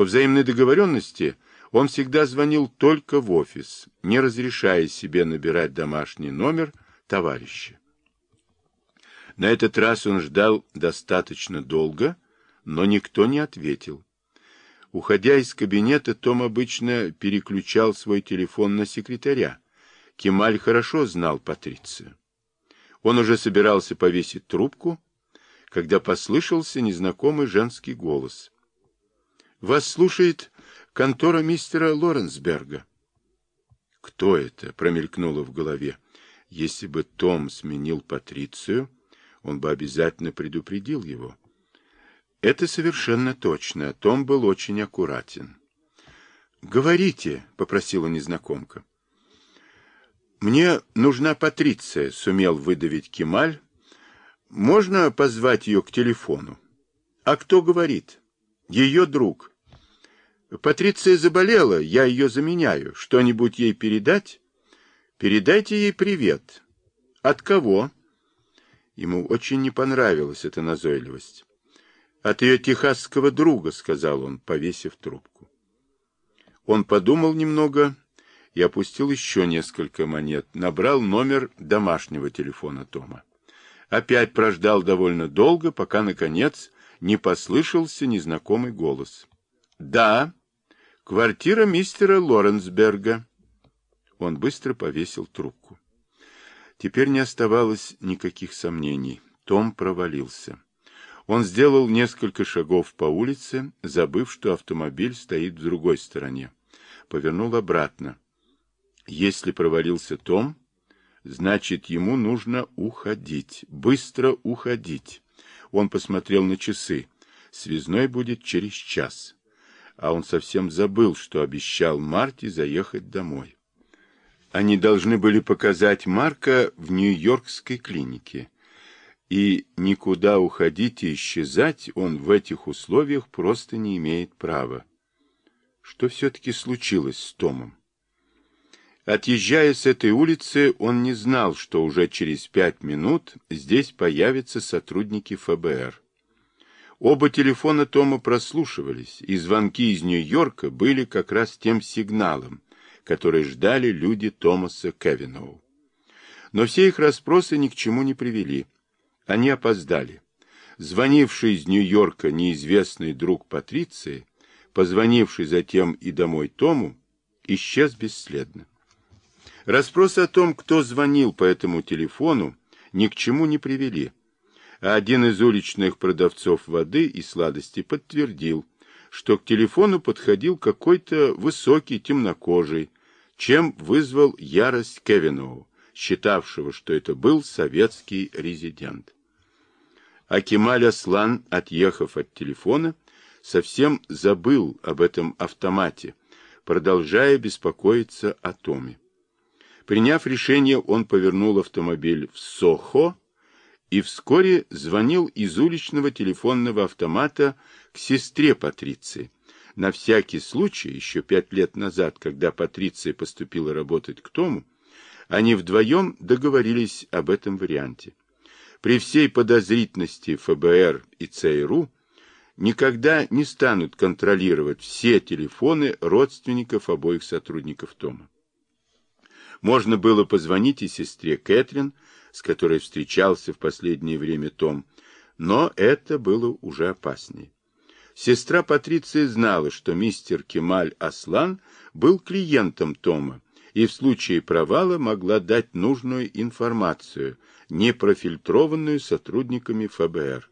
По взаимной договоренности он всегда звонил только в офис, не разрешая себе набирать домашний номер товарища. На этот раз он ждал достаточно долго, но никто не ответил. Уходя из кабинета, Том обычно переключал свой телефон на секретаря. Кемаль хорошо знал Патрицию. Он уже собирался повесить трубку, когда послышался незнакомый женский голос. «Вас слушает контора мистера Лоренсберга». «Кто это?» — промелькнуло в голове. Если бы Том сменил Патрицию, он бы обязательно предупредил его. Это совершенно точно. Том был очень аккуратен. «Говорите», — попросила незнакомка. «Мне нужна Патриция», — сумел выдавить Кемаль. «Можно позвать ее к телефону?» «А кто говорит?» «Ее друг». «Патриция заболела, я ее заменяю. Что-нибудь ей передать?» «Передайте ей привет». «От кого?» Ему очень не понравилась эта назойливость. От ее техасского друга, сказал он, повесив трубку. Он подумал немного и опустил еще несколько монет, набрал номер домашнего телефона Тома. Опять прождал довольно долго, пока, наконец, не послышался незнакомый голос. «Да, квартира мистера Лоренсберга». Он быстро повесил трубку. Теперь не оставалось никаких сомнений. Том провалился. Он сделал несколько шагов по улице, забыв, что автомобиль стоит в другой стороне. Повернул обратно. Если провалился Том, значит, ему нужно уходить, быстро уходить. Он посмотрел на часы. Связной будет через час. А он совсем забыл, что обещал Марте заехать домой. Они должны были показать Марка в Нью-Йоркской клинике и никуда уходить и исчезать он в этих условиях просто не имеет права. Что все-таки случилось с Томом? Отъезжая с этой улицы, он не знал, что уже через пять минут здесь появятся сотрудники ФБР. Оба телефона Тома прослушивались, и звонки из Нью-Йорка были как раз тем сигналом, который ждали люди Томаса Кевиноу. Но все их расспросы ни к чему не привели. Они опоздали. Звонивший из Нью-Йорка неизвестный друг Патриции, позвонивший затем и домой Тому, исчез бесследно. Распросы о том, кто звонил по этому телефону, ни к чему не привели. А один из уличных продавцов воды и сладости подтвердил, что к телефону подходил какой-то высокий темнокожий, чем вызвал ярость Кевиноу, считавшего, что это был советский резидент. А Кемаль Аслан, отъехав от телефона, совсем забыл об этом автомате, продолжая беспокоиться о Томе. Приняв решение, он повернул автомобиль в Сохо и вскоре звонил из уличного телефонного автомата к сестре Патриции. На всякий случай, еще пять лет назад, когда Патриция поступила работать к Тому, они вдвоем договорились об этом варианте при всей подозрительности ФБР и ЦРУ никогда не станут контролировать все телефоны родственников обоих сотрудников Тома. Можно было позвонить и сестре Кэтрин, с которой встречался в последнее время Том, но это было уже опаснее. Сестра Патриция знала, что мистер Кемаль Аслан был клиентом Тома, и в случае провала могла дать нужную информацию, не профильтрованную сотрудниками ФБР.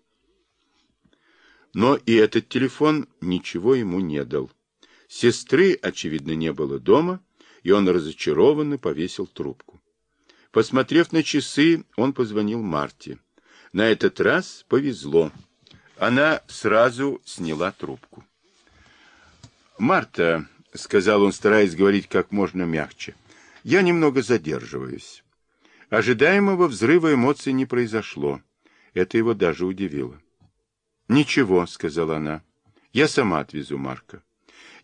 Но и этот телефон ничего ему не дал. Сестры, очевидно, не было дома, и он разочарованно повесил трубку. Посмотрев на часы, он позвонил Марте. На этот раз повезло. Она сразу сняла трубку. «Марта», — сказал он, стараясь говорить как можно мягче. «Я немного задерживаюсь». Ожидаемого взрыва эмоций не произошло. Это его даже удивило. «Ничего», — сказала она. «Я сама отвезу Марка.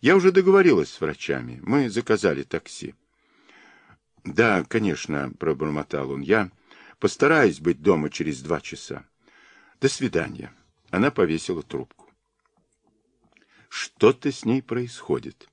Я уже договорилась с врачами. Мы заказали такси». «Да, конечно», — пробормотал он. «Я постараюсь быть дома через два часа. До свидания». Она повесила трубку. Что-то с ней происходит.